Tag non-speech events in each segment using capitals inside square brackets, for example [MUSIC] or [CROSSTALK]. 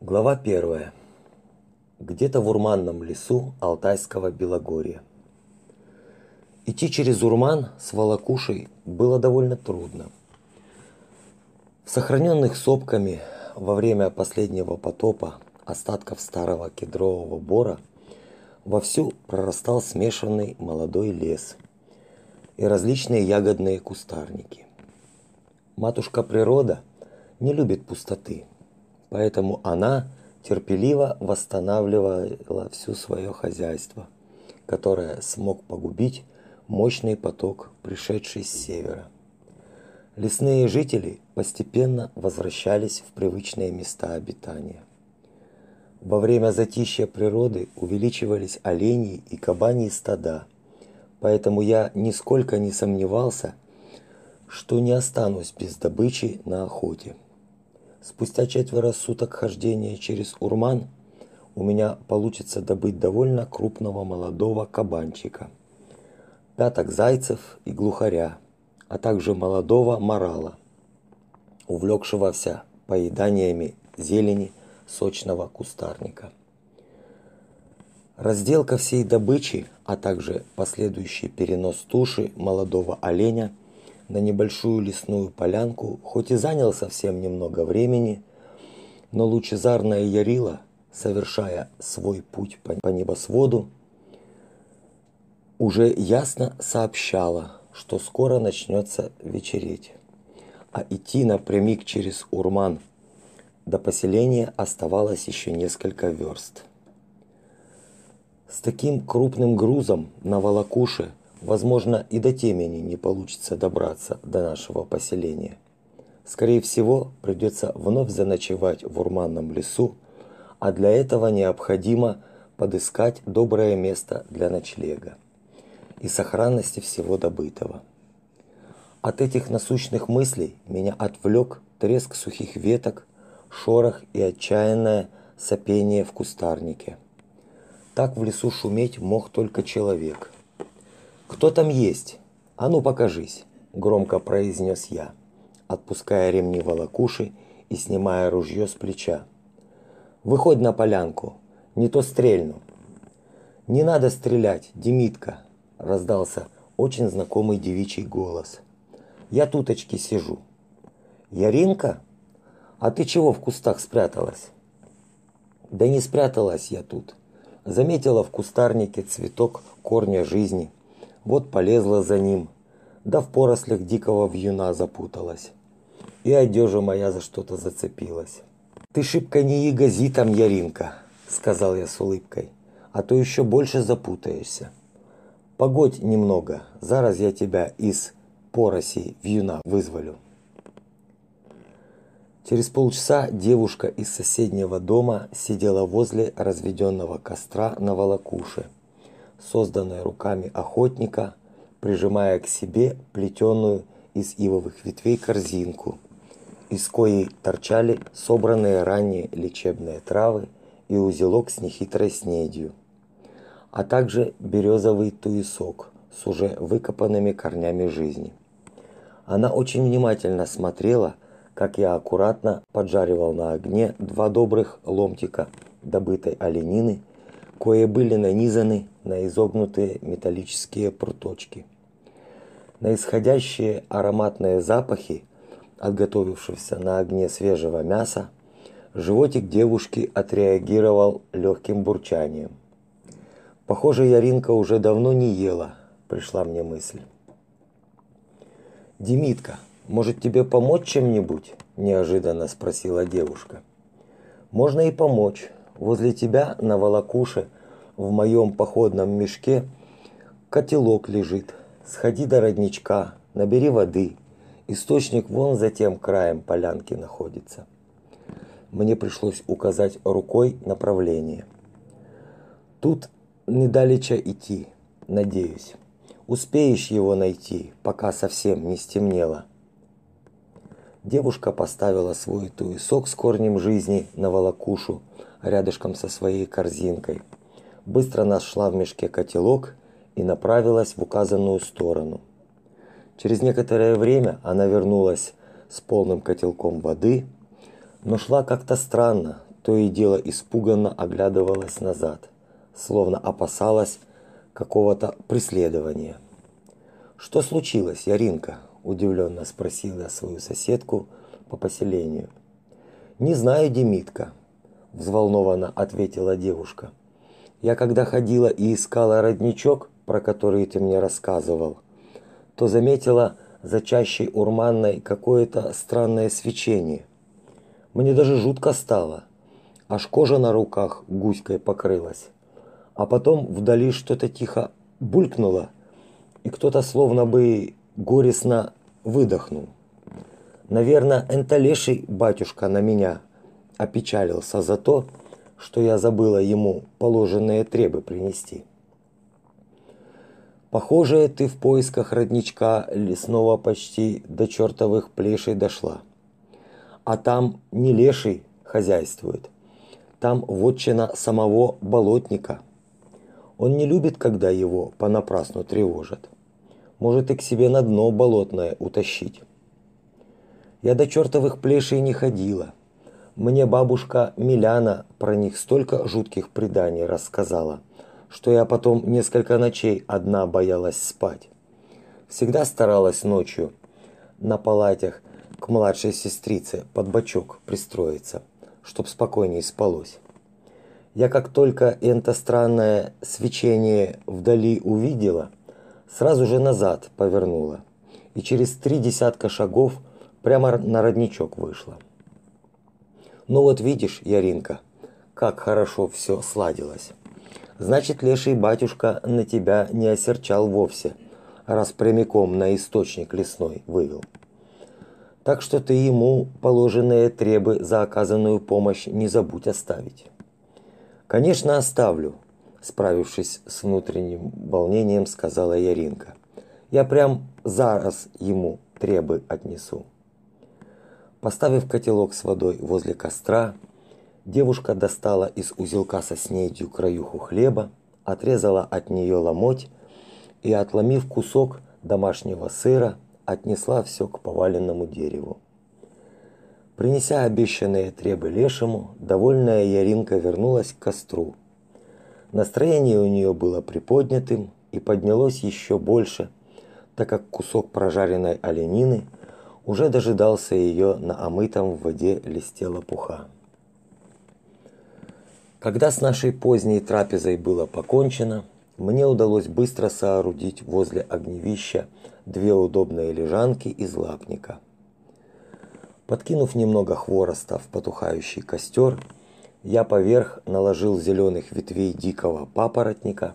Глава первая. Где-то в урманном лесу Алтайского Белогорья. Идти через урман с волокушей было довольно трудно. В сохраненных сопками во время последнего потопа остатков старого кедрового бора вовсю прорастал смешанный молодой лес и различные ягодные кустарники. Матушка природа не любит пустоты – Поэтому она терпеливо восстанавливала все свое хозяйство, которое смог погубить мощный поток, пришедший с севера. Лесные жители постепенно возвращались в привычные места обитания. Во время затишья природы увеличивались олени и кабани стада, поэтому я нисколько не сомневался, что не останусь без добычи на охоте. Спустя четверо суток хождения через Урман у меня получится добыть довольно крупного молодого кабанчика, пяток зайцев и глухаря, а также молодого морала, увлекшегося поеданиями зелени сочного кустарника. Разделка всей добычи, а также последующий перенос туши молодого оленя – на небольшую лесную полянку, хоть и занял совсем немного времени, но лучезарная Ярила, совершая свой путь по, небосводу, уже ясно сообщала, что скоро начнется вечереть, а идти напрямик через Урман до поселения оставалось еще несколько верст. С таким крупным грузом на волокуше Возможно, и до темени не получится добраться до нашего поселения. Скорее всего, придется вновь заночевать в урманном лесу, а для этого необходимо подыскать доброе место для ночлега и сохранности всего добытого. От этих насущных мыслей меня отвлек треск сухих веток, шорох и отчаянное сопение в кустарнике. Так в лесу шуметь мог только человек – кто там есть? А ну покажись, громко произнес я, отпуская ремни волокуши и снимая ружье с плеча. Выходь на полянку, не то стрельну. Не надо стрелять, Демитка, раздался очень знакомый девичий голос. Я туточки сижу. Яринка? А ты чего в кустах спряталась? Да не спряталась я тут. Заметила в кустарнике цветок корня жизни вот полезла за ним, да в порослях дикого вьюна запуталась. И одежа моя за что-то зацепилась. Ты шибко не ягози там, Яринка, сказал я с улыбкой, а то еще больше запутаешься. Погодь немного, зараз я тебя из пороси вьюна вызволю. Через полчаса девушка из соседнего дома сидела возле разведенного костра на волокуше – созданной руками охотника, прижимая к себе плетеную из ивовых ветвей корзинку, из коей торчали собранные ранее лечебные травы и узелок с нехитрой снедью, а также березовый туесок с уже выкопанными корнями жизни. Она очень внимательно смотрела, как я аккуратно поджаривал на огне два добрых ломтика добытой оленины кое были нанизаны на изогнутые металлические пруточки. На исходящие ароматные запахи от готовившегося на огне свежего мяса животик девушки отреагировал легким бурчанием. Похоже, Яринка уже давно не ела, пришла мне мысль. Демитка, может тебе помочь чем-нибудь? неожиданно спросила девушка. Можно и помочь, Возле тебя на волокуше в моем походном мешке котелок лежит. Сходи до родничка, набери воды. Источник вон за тем краем полянки находится. Мне пришлось указать рукой направление. Тут недалече идти, надеюсь. Успеешь его найти, пока совсем не стемнело. Девушка поставила свой туесок с корнем жизни на волокушу рядышком со своей корзинкой. Быстро нашла в мешке котелок и направилась в указанную сторону. Через некоторое время она вернулась с полным котелком воды, но шла как-то странно, то и дело испуганно оглядывалась назад, словно опасалась какого-то преследования. Что случилось, Яринка? удивленно спросила свою соседку по поселению. Не знаю, Демитка, взволнованно ответила девушка. Я когда ходила и искала родничок, про который ты мне рассказывал, то заметила за чащей урманной какое-то странное свечение. Мне даже жутко стало. Аж кожа на руках гуськой покрылась. А потом вдали что-то тихо булькнуло, и кто-то словно бы горестно выдохнул. Наверное, энтолеший батюшка на меня опечалился за то, что я забыла ему положенные требы принести. Похоже, ты в поисках родничка лесного почти до чертовых плешей дошла. А там не леший хозяйствует. Там вотчина самого болотника. Он не любит, когда его понапрасну тревожат. Может и к себе на дно болотное утащить. Я до чертовых плешей не ходила. Мне бабушка Миляна про них столько жутких преданий рассказала, что я потом несколько ночей одна боялась спать. Всегда старалась ночью на палатях к младшей сестрице под бочок пристроиться, чтоб спокойнее спалось. Я как только это странное свечение вдали увидела, сразу же назад повернула и через три десятка шагов прямо на родничок вышла. Ну вот видишь, Яринка, как хорошо все сладилось. Значит, леший батюшка на тебя не осерчал вовсе, раз прямиком на источник лесной вывел. Так что ты ему положенные требы за оказанную помощь не забудь оставить. Конечно, оставлю, справившись с внутренним волнением, сказала Яринка. Я прям зараз ему требы отнесу. Поставив котелок с водой возле костра, девушка достала из узелка со снедью краюху хлеба, отрезала от нее ломоть и, отломив кусок домашнего сыра, отнесла все к поваленному дереву. Принеся обещанные требы лешему, довольная Яринка вернулась к костру. Настроение у нее было приподнятым и поднялось еще больше, так как кусок прожаренной оленины – уже дожидался ее на омытом в воде листе лопуха. Когда с нашей поздней трапезой было покончено, мне удалось быстро соорудить возле огневища две удобные лежанки из лапника. Подкинув немного хвороста в потухающий костер, я поверх наложил зеленых ветвей дикого папоротника,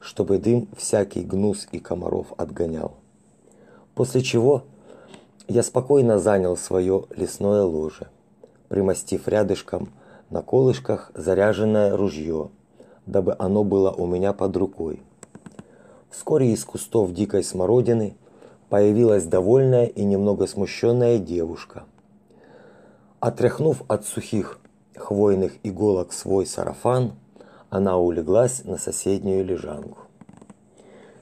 чтобы дым всякий гнус и комаров отгонял. После чего я спокойно занял свое лесное ложе, примостив рядышком на колышках заряженное ружье, дабы оно было у меня под рукой. Вскоре из кустов дикой смородины появилась довольная и немного смущенная девушка. Отряхнув от сухих хвойных иголок свой сарафан, она улеглась на соседнюю лежанку.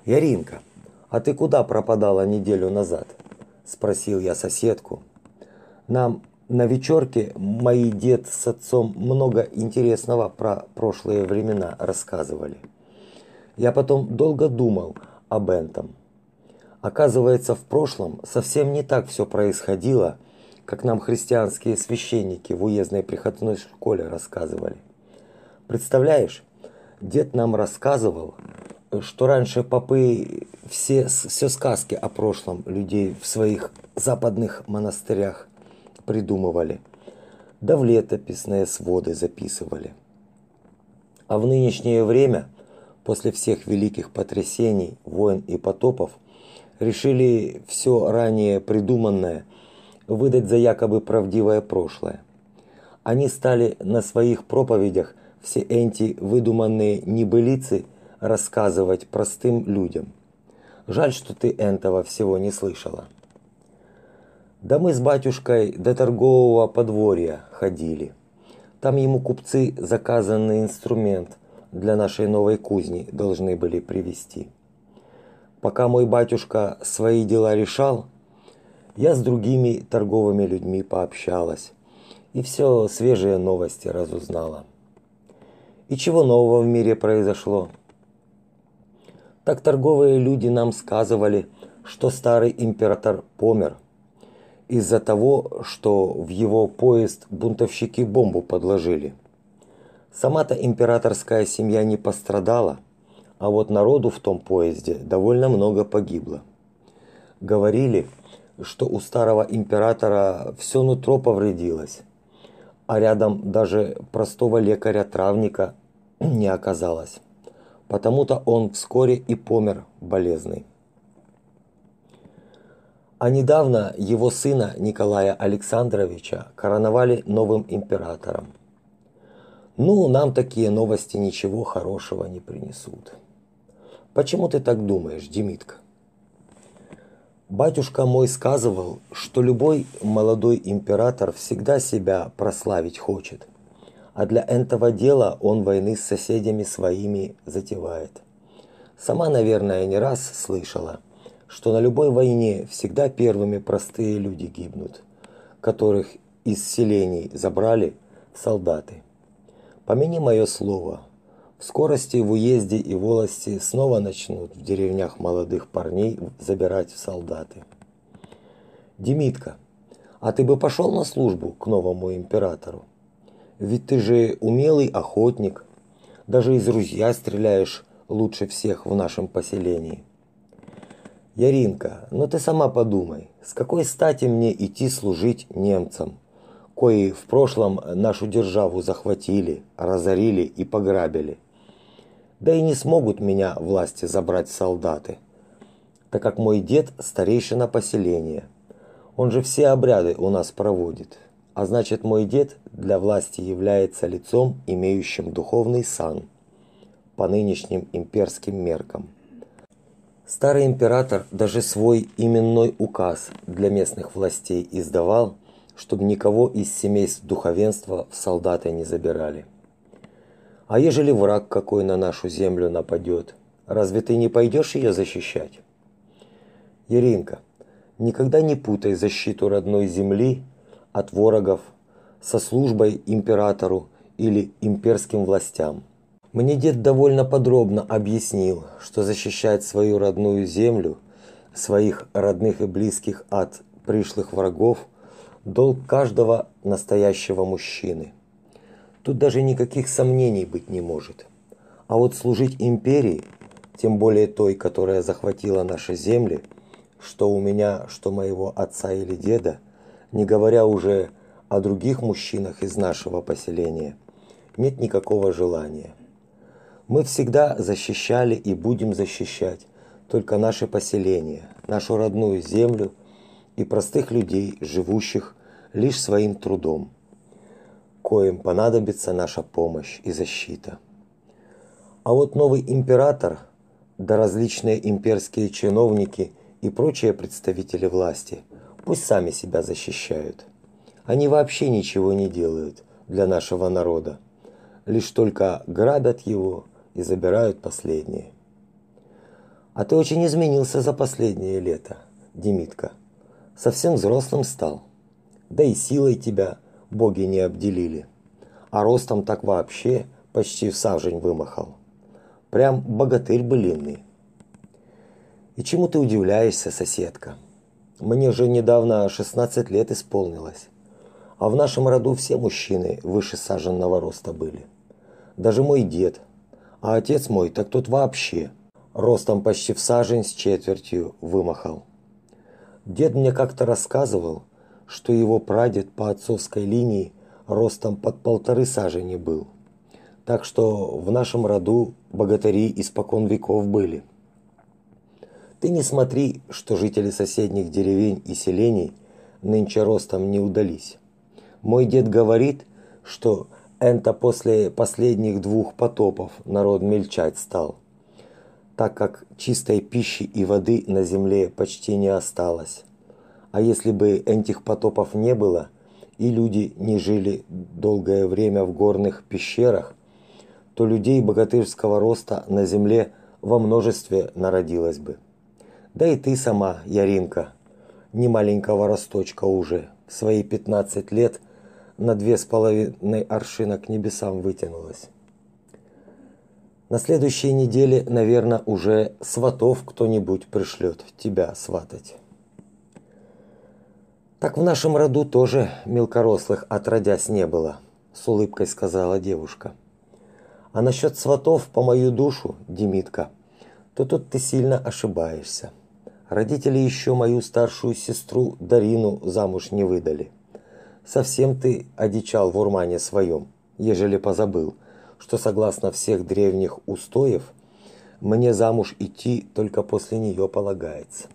Яринка, а ты куда пропадала неделю назад? Спросил я соседку. Нам на вечерке мои дед с отцом много интересного про прошлые времена рассказывали. Я потом долго думал об этом. Оказывается, в прошлом совсем не так все происходило, как нам христианские священники в уездной приходной школе рассказывали. Представляешь, дед нам рассказывал, что раньше попы все, все сказки о прошлом людей в своих западных монастырях придумывали, да в летописные своды записывали. А в нынешнее время, после всех великих потрясений, войн и потопов, решили все ранее придуманное выдать за якобы правдивое прошлое. Они стали на своих проповедях все эти выдуманные небылицы – рассказывать простым людям. Жаль, что ты этого всего не слышала. Да мы с батюшкой до торгового подворья ходили. Там ему купцы заказанный инструмент для нашей новой кузни должны были привезти. Пока мой батюшка свои дела решал, я с другими торговыми людьми пообщалась и все свежие новости разузнала. И чего нового в мире произошло? Так торговые люди нам сказывали, что старый император помер из-за того, что в его поезд бунтовщики бомбу подложили. Сама-то императорская семья не пострадала, а вот народу в том поезде довольно много погибло. Говорили, что у старого императора все нутро повредилось, а рядом даже простого лекаря-травника не оказалось. Потому-то он вскоре и помер болезный. А недавно его сына Николая Александровича короновали новым императором. Ну, нам такие новости ничего хорошего не принесут. Почему ты так думаешь, Демитка? Батюшка мой сказывал, что любой молодой император всегда себя прославить хочет. А для этого дела он войны с соседями своими затевает. Сама, наверное, не раз слышала, что на любой войне всегда первыми простые люди гибнут, которых из селений забрали солдаты. Помяни мое слово, в скорости в уезде и волости снова начнут в деревнях молодых парней забирать в солдаты. Демитка, а ты бы пошел на службу к новому императору? Ведь ты же умелый охотник, даже из ружья стреляешь лучше всех в нашем поселении. Яринка, ну ты сама подумай, с какой стати мне идти служить немцам, кои в прошлом нашу державу захватили, разорили и пограбили? да и не смогут меня власти забрать солдаты, так как мой дед старейшина поселения. Он же все обряды у нас проводит, а значит мой дед для власти является лицом, имеющим духовный сан по нынешним имперским меркам. Старый император даже свой именной указ для местных властей издавал, чтобы никого из семейств духовенства в солдаты не забирали. А ежели враг какой на нашу землю нападет, разве ты не пойдешь ее защищать? Иринка, никогда не путай защиту родной земли от ворогов со службой императору или имперским властям. Мне дед довольно подробно объяснил, что защищать свою родную землю, своих родных и близких от пришлых врагов – долг каждого настоящего мужчины. Тут даже никаких сомнений быть не может. А вот служить империи, тем более той, которая захватила наши земли, что у меня, что моего отца или деда, не говоря уже о других мужчинах из нашего поселения, нет никакого желания. Мы всегда защищали и будем защищать только наше поселение, нашу родную землю и простых людей, живущих лишь своим трудом коим понадобится наша помощь и защита. А вот новый император, да различные имперские чиновники и прочие представители власти пусть сами себя защищают. Они вообще ничего не делают для нашего народа, лишь только грабят его и забирают последнее. А ты очень изменился за последнее лето, Демитка. Совсем взрослым стал. Да и силой тебя боги не обделили. А ростом так вообще почти в сажень вымахал. Прям богатырь былинный. И чему ты удивляешься, соседка? Мне же недавно 16 лет исполнилось. А в нашем роду все мужчины выше саженного роста были. Даже мой дед. А отец мой, так тот вообще ростом почти в сажень с четвертью вымахал. Дед мне как-то рассказывал, что его прадед по отцовской линии ростом под полторы сажени был. Так что в нашем роду богатыри испокон веков были. Ты не смотри, что жители соседних деревень и селений нынче ростом не удались. Мой дед говорит, что энто после последних двух потопов народ мельчать стал, так как чистой пищи и воды на земле почти не осталось. А если бы этих потопов не было, и люди не жили долгое время в горных пещерах, то людей богатырского роста на земле во множестве народилось бы. Да и ты сама, Яринка, не маленького росточка уже, в свои 15 лет на две с половиной аршина к небесам вытянулась. На следующей неделе, наверное, уже сватов кто-нибудь пришлет тебя сватать. Так в нашем роду тоже мелкорослых отродясь не было, с улыбкой сказала девушка. А насчет сватов по мою душу, Демитка, то тут ты сильно ошибаешься. Родители еще мою старшую сестру Дарину замуж не выдали. Совсем ты одичал в урмане своем, ежели позабыл, что согласно всех древних устоев мне замуж идти только после нее полагается.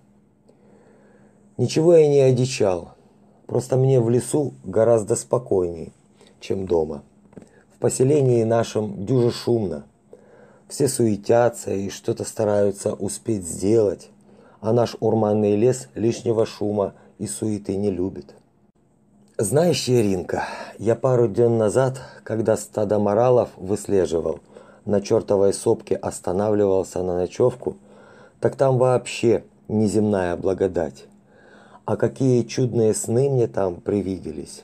Ничего я не одичал. Просто мне в лесу гораздо спокойнее, чем дома. В поселении нашем дюже шумно. Все суетятся и что-то стараются успеть сделать, а наш урманный лес лишнего шума и суеты не любит. Знаешь, Еринка, я пару дней назад, когда стадо моралов выслеживал, на чертовой сопке останавливался на ночевку, так там вообще неземная благодать. А какие чудные сны мне там привиделись.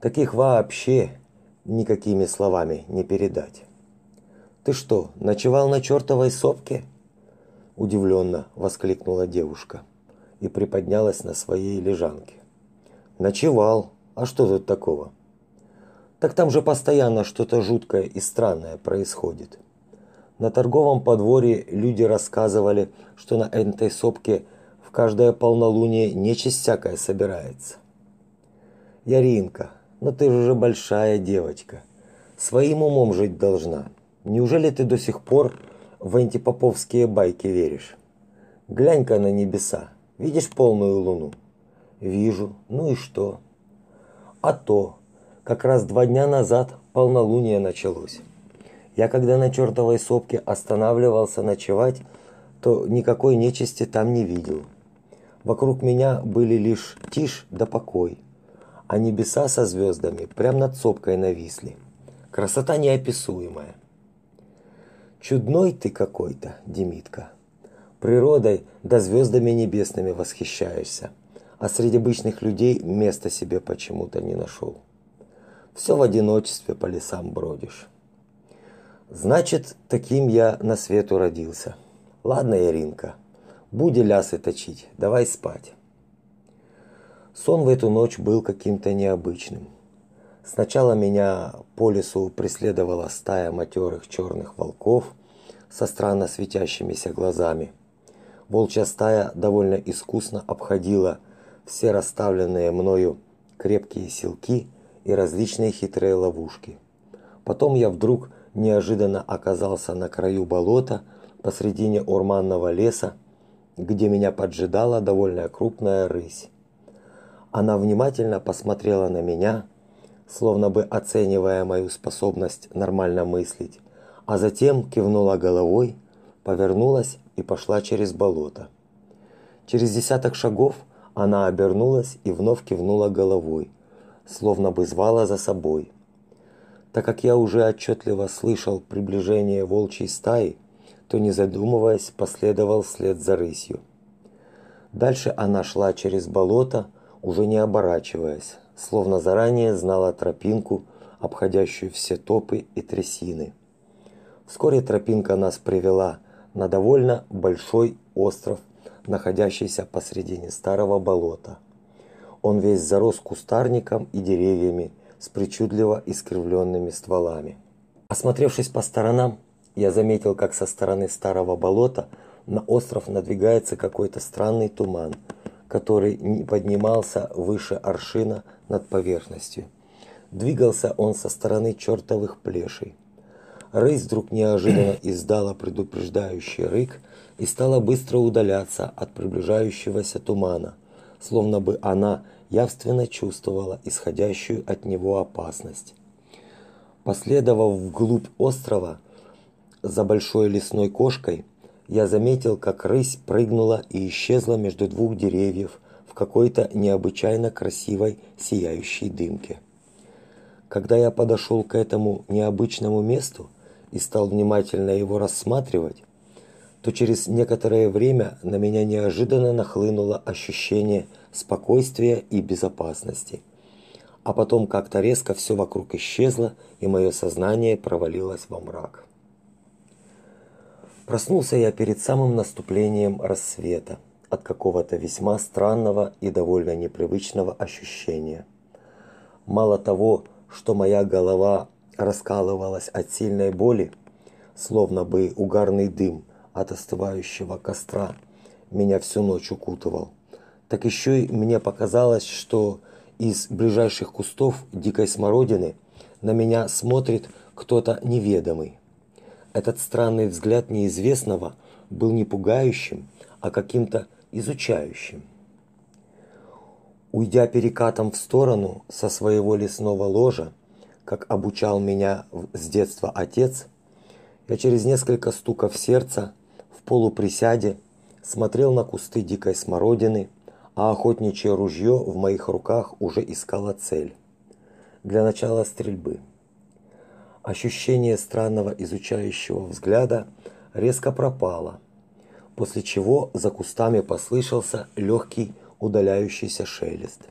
Таких вообще никакими словами не передать. Ты что, ночевал на чертовой сопке? Удивленно воскликнула девушка и приподнялась на своей лежанке. Ночевал. А что тут такого? Так там же постоянно что-то жуткое и странное происходит. На торговом подворье люди рассказывали, что на этой сопке в каждое полнолуние нечисть всякая собирается. Яринка, ну ты же большая девочка. Своим умом жить должна. Неужели ты до сих пор в антипоповские байки веришь? Глянь-ка на небеса. Видишь полную луну? Вижу. Ну и что? А то, как раз два дня назад полнолуние началось. Я когда на чертовой сопке останавливался ночевать, то никакой нечисти там не видел. Вокруг меня были лишь тишь да покой, а небеса со звездами прямо над сопкой нависли. Красота неописуемая. Чудной ты какой-то, Демитка. Природой да звездами небесными восхищаешься, а среди обычных людей места себе почему-то не нашел. Все в одиночестве по лесам бродишь. Значит, таким я на свету родился. Ладно, Иринка, Буди лясы точить, давай спать. Сон в эту ночь был каким-то необычным. Сначала меня по лесу преследовала стая матерых черных волков со странно светящимися глазами. Волчья стая довольно искусно обходила все расставленные мною крепкие силки и различные хитрые ловушки. Потом я вдруг неожиданно оказался на краю болота посредине урманного леса где меня поджидала довольно крупная рысь. Она внимательно посмотрела на меня, словно бы оценивая мою способность нормально мыслить, а затем кивнула головой, повернулась и пошла через болото. Через десяток шагов она обернулась и вновь кивнула головой, словно бы звала за собой. Так как я уже отчетливо слышал приближение волчьей стаи, то не задумываясь, последовал вслед за рысью. Дальше она шла через болото, уже не оборачиваясь, словно заранее знала тропинку, обходящую все топы и трясины. Вскоре тропинка нас привела на довольно большой остров, находящийся посредине старого болота. Он весь зарос кустарником и деревьями с причудливо искривленными стволами. Осмотревшись по сторонам, я заметил, как со стороны старого болота на остров надвигается какой-то странный туман, который не поднимался выше аршина над поверхностью. Двигался он со стороны чертовых плешей. Рысь вдруг неожиданно [CLEARS THROAT] издала предупреждающий рык и стала быстро удаляться от приближающегося тумана, словно бы она явственно чувствовала исходящую от него опасность. Последовав вглубь острова, за большой лесной кошкой, я заметил, как рысь прыгнула и исчезла между двух деревьев в какой-то необычайно красивой сияющей дымке. Когда я подошел к этому необычному месту и стал внимательно его рассматривать, то через некоторое время на меня неожиданно нахлынуло ощущение спокойствия и безопасности. а потом как-то резко все вокруг исчезло, и мое сознание провалилось во мрак. Проснулся я перед самым наступлением рассвета от какого-то весьма странного и довольно непривычного ощущения. Мало того, что моя голова раскалывалась от сильной боли, словно бы угарный дым от остывающего костра меня всю ночь укутывал, так еще и мне показалось, что из ближайших кустов дикой смородины на меня смотрит кто-то неведомый. Этот странный взгляд неизвестного был не пугающим, а каким-то изучающим. Уйдя перекатом в сторону со своего лесного ложа, как обучал меня с детства отец, я через несколько стуков сердца в полуприсяде смотрел на кусты дикой смородины, а охотничье ружье в моих руках уже искало цель для начала стрельбы. Ощущение странного изучающего взгляда резко пропало, после чего за кустами послышался легкий удаляющийся шелест.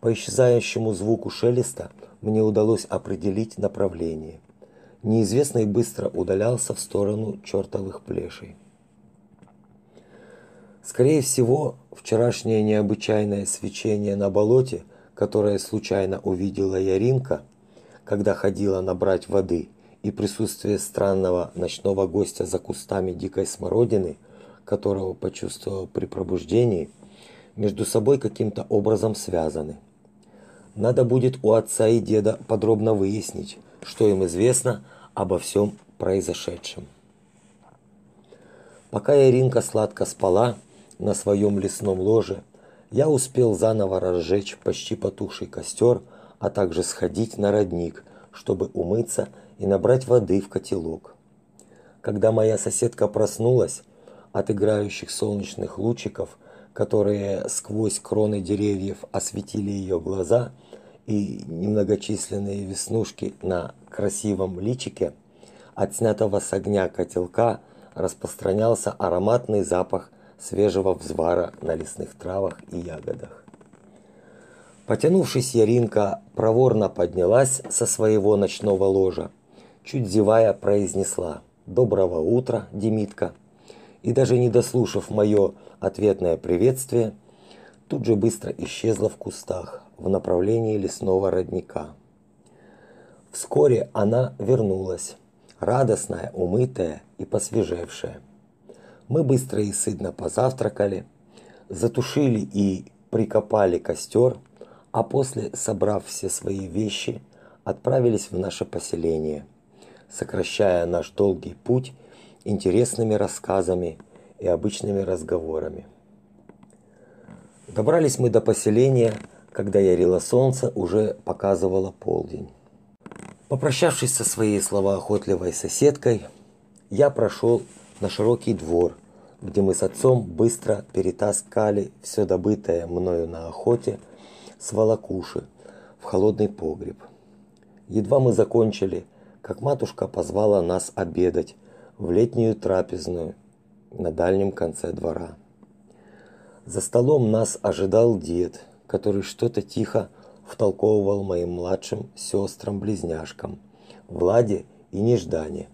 По исчезающему звуку шелеста мне удалось определить направление. Неизвестный быстро удалялся в сторону чертовых плешей. Скорее всего, вчерашнее необычайное свечение на болоте, которое случайно увидела Яринка, когда ходила набрать воды, и присутствие странного ночного гостя за кустами дикой смородины, которого почувствовал при пробуждении, между собой каким-то образом связаны. Надо будет у отца и деда подробно выяснить, что им известно обо всем произошедшем. Пока Иринка сладко спала на своем лесном ложе, я успел заново разжечь почти потухший костер, а также сходить на родник, чтобы умыться и набрать воды в котелок. Когда моя соседка проснулась от играющих солнечных лучиков, которые сквозь кроны деревьев осветили ее глаза и немногочисленные веснушки на красивом личике, от снятого с огня котелка распространялся ароматный запах свежего взвара на лесных травах и ягодах. Потянувшись, Яринка проворно поднялась со своего ночного ложа, чуть зевая произнесла «Доброго утра, Демитка!» и даже не дослушав мое ответное приветствие, тут же быстро исчезла в кустах в направлении лесного родника. Вскоре она вернулась, радостная, умытая и посвежевшая. Мы быстро и сытно позавтракали, затушили и прикопали костер, а после, собрав все свои вещи, отправились в наше поселение, сокращая наш долгий путь интересными рассказами и обычными разговорами. Добрались мы до поселения, когда ярило солнце, уже показывало полдень. Попрощавшись со своей словоохотливой соседкой, я прошел на широкий двор, где мы с отцом быстро перетаскали все добытое мною на охоте с волокуши в холодный погреб. Едва мы закончили, как матушка позвала нас обедать в летнюю трапезную на дальнем конце двора. За столом нас ожидал дед, который что-то тихо втолковывал моим младшим сестрам-близняшкам, Владе и Неждане.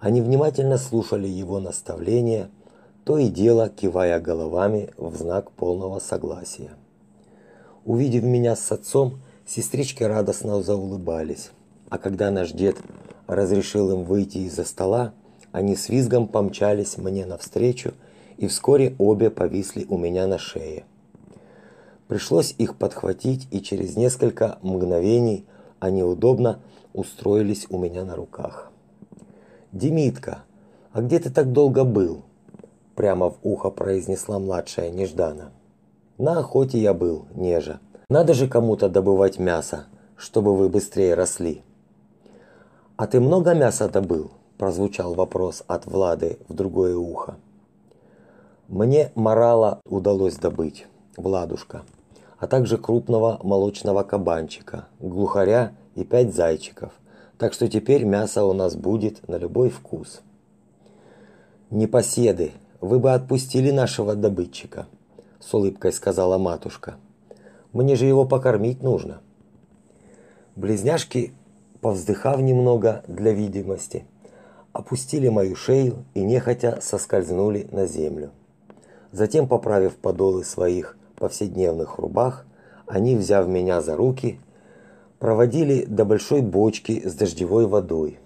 Они внимательно слушали его наставления, то и дело кивая головами в знак полного согласия. Увидев меня с отцом, сестрички радостно заулыбались, а когда наш дед разрешил им выйти из-за стола, они с визгом помчались мне навстречу, и вскоре обе повисли у меня на шее. Пришлось их подхватить, и через несколько мгновений они удобно устроились у меня на руках. «Демитка, а где ты так долго был?» Прямо в ухо произнесла младшая Неждана. «На охоте я был, Нежа. Надо же кому-то добывать мясо, чтобы вы быстрее росли». «А ты много мяса добыл?» прозвучал вопрос от Влады в другое ухо. Мне морала удалось добыть, Владушка, а также крупного молочного кабанчика, глухаря и пять зайчиков. Так что теперь мясо у нас будет на любой вкус. Непоседы, вы бы отпустили нашего добытчика, с улыбкой сказала матушка. Мне же его покормить нужно. Близняшки, повздыхав немного для видимости, опустили мою шею и нехотя соскользнули на землю. Затем, поправив подолы своих повседневных рубах, они, взяв меня за руки, проводили до большой бочки с дождевой водой.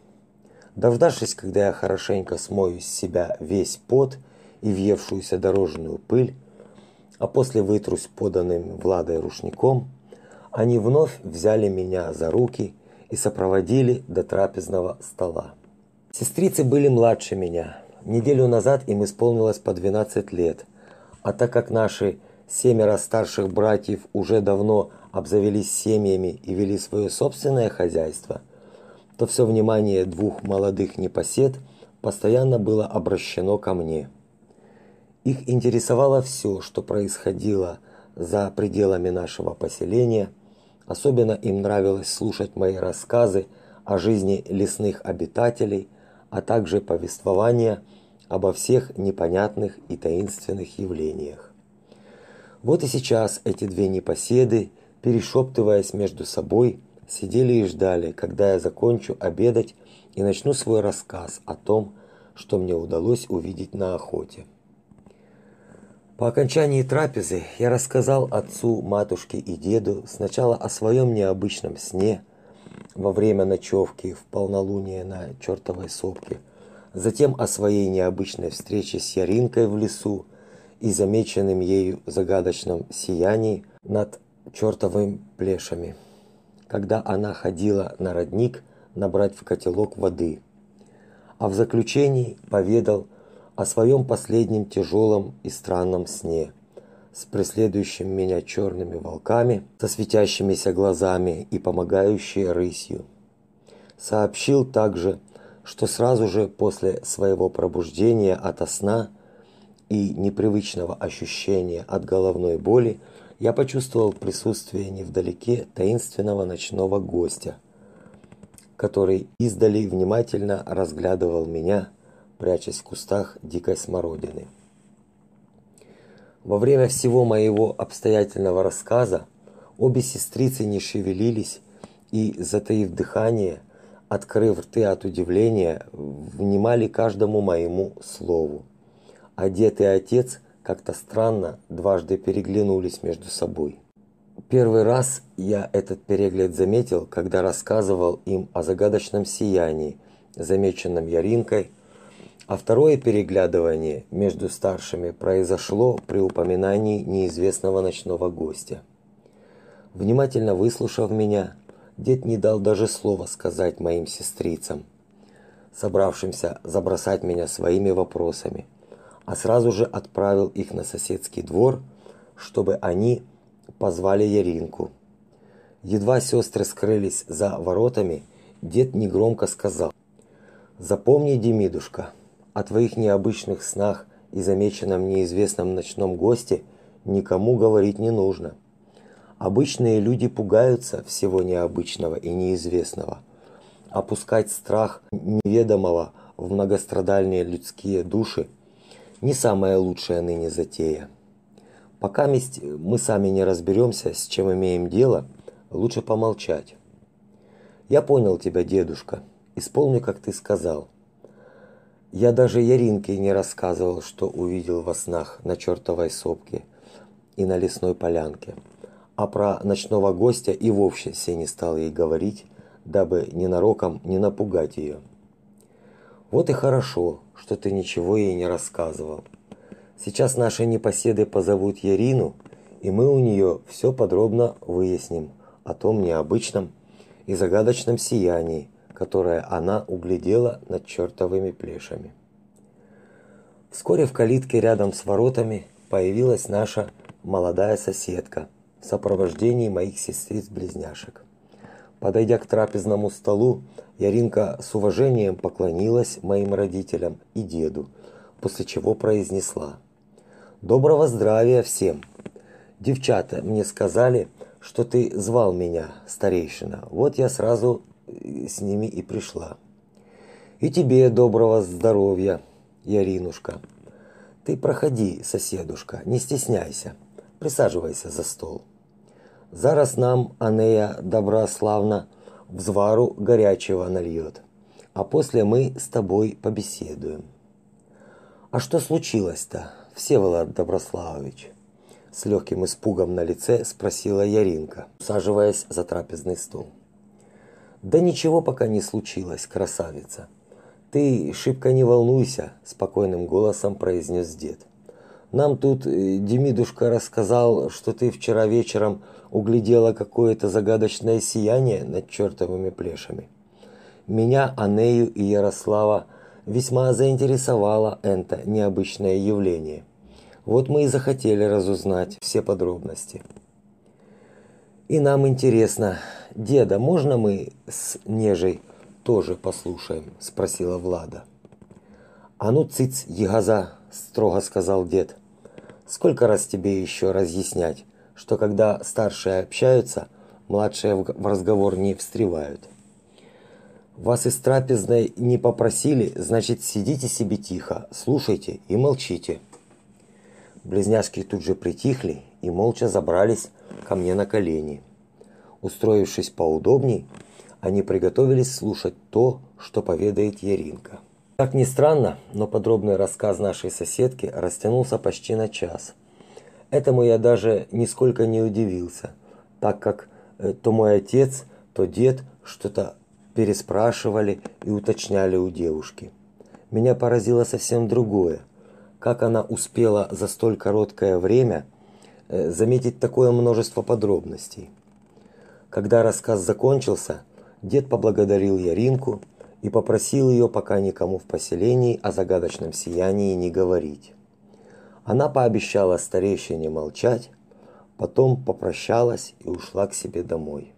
Дождавшись, когда я хорошенько смою с себя весь пот и въевшуюся дорожную пыль, а после вытрусь поданным Владой рушником, они вновь взяли меня за руки и сопроводили до трапезного стола. Сестрицы были младше меня. Неделю назад им исполнилось по 12 лет, а так как наши семеро старших братьев уже давно обзавелись семьями и вели свое собственное хозяйство, то все внимание двух молодых непосед постоянно было обращено ко мне. Их интересовало все, что происходило за пределами нашего поселения. Особенно им нравилось слушать мои рассказы о жизни лесных обитателей, а также повествования обо всех непонятных и таинственных явлениях. Вот и сейчас эти две непоседы, перешептываясь между собой, сидели и ждали, когда я закончу обедать и начну свой рассказ о том, что мне удалось увидеть на охоте. По окончании трапезы я рассказал отцу, матушке и деду сначала о своем необычном сне во время ночевки в полнолуние на чертовой сопке, затем о своей необычной встрече с Яринкой в лесу и замеченным ею загадочном сиянии над чертовыми плешами, когда она ходила на родник набрать в котелок воды. А в заключении поведал о своем последнем тяжелом и странном сне с преследующими меня черными волками, со светящимися глазами и помогающей рысью. Сообщил также, что сразу же после своего пробуждения ото сна и непривычного ощущения от головной боли я почувствовал присутствие невдалеке таинственного ночного гостя, который издали внимательно разглядывал меня прячась в кустах дикой смородины. Во время всего моего обстоятельного рассказа обе сестрицы не шевелились и, затаив дыхание, открыв рты от удивления, внимали каждому моему слову. И отец как-то странно дважды переглянулись между собой. Первый раз я этот перегляд заметил, когда рассказывал им о загадочном сиянии, замеченном Яринкой а второе переглядывание между старшими произошло при упоминании неизвестного ночного гостя. Внимательно выслушав меня, дед не дал даже слова сказать моим сестрицам, собравшимся забросать меня своими вопросами, а сразу же отправил их на соседский двор, чтобы они позвали Яринку. Едва сестры скрылись за воротами, дед негромко сказал: "Запомни, Демидушка, о твоих необычных снах и замеченном неизвестном ночном госте никому говорить не нужно. Обычные люди пугаются всего необычного и неизвестного. Опускать страх неведомого в многострадальные людские души не самая лучшая ныне затея. Пока мы сами не разберемся, с чем имеем дело, лучше помолчать. Я понял тебя, дедушка. Исполню, как ты сказал. Я даже Яринке не рассказывал, что увидел во снах на чертовой сопке и на лесной полянке. А про ночного гостя и вовсе все не стал ей говорить, дабы ненароком не напугать ее. Вот и хорошо, что ты ничего ей не рассказывал. Сейчас наши непоседы позовут Ярину, и мы у нее все подробно выясним о том необычном и загадочном сиянии, которое она углядела над чертовыми плешами. Вскоре в калитке рядом с воротами появилась наша молодая соседка в сопровождении моих сестриц-близняшек. Подойдя к трапезному столу, Яринка с уважением поклонилась моим родителям и деду, после чего произнесла: "Доброго здравия всем. Девчата мне сказали, что ты звал меня, старейшина. Вот я сразу с ними и пришла. И тебе доброго здоровья, Яринушка. Ты проходи, соседушка, не стесняйся. Присаживайся за стол. Зараз нам Анея доброславно взвару горячего нальет, а после мы с тобой побеседуем. А что случилось-то, Всеволод Доброславович? С легким испугом на лице спросила Яринка, усаживаясь за трапезный стол. Да ничего пока не случилось, красавица. Ты шибко не волнуйся, спокойным голосом произнес дед. Нам тут э, Демидушка рассказал, что ты вчера вечером углядела какое-то загадочное сияние над чертовыми плешами. Меня, Анею и Ярослава весьма заинтересовало это необычное явление. Вот мы и захотели разузнать все подробности. И нам интересно, деда, можно мы с Нежей тоже послушаем, спросила Влада. А ну цыц, ягоза, строго сказал дед. Сколько раз тебе еще разъяснять, что когда старшие общаются, младшие в разговор не встревают. Вас из трапезной не попросили, значит, сидите себе тихо, слушайте и молчите. Близняшки тут же притихли и молча забрались ко мне на колени. Устроившись поудобней, они приготовились слушать то, что поведает Яринка. Как ни странно, но подробный рассказ нашей соседки растянулся почти на час. Этому я даже нисколько не удивился, так как э, то мой отец, то дед что-то переспрашивали и уточняли у девушки. Меня поразило совсем другое. Как она успела за столь короткое время заметить такое множество подробностей. Когда рассказ закончился, дед поблагодарил Яринку и попросил ее пока никому в поселении о загадочном сиянии не говорить. Она пообещала старейшине молчать, потом попрощалась и ушла к себе домой.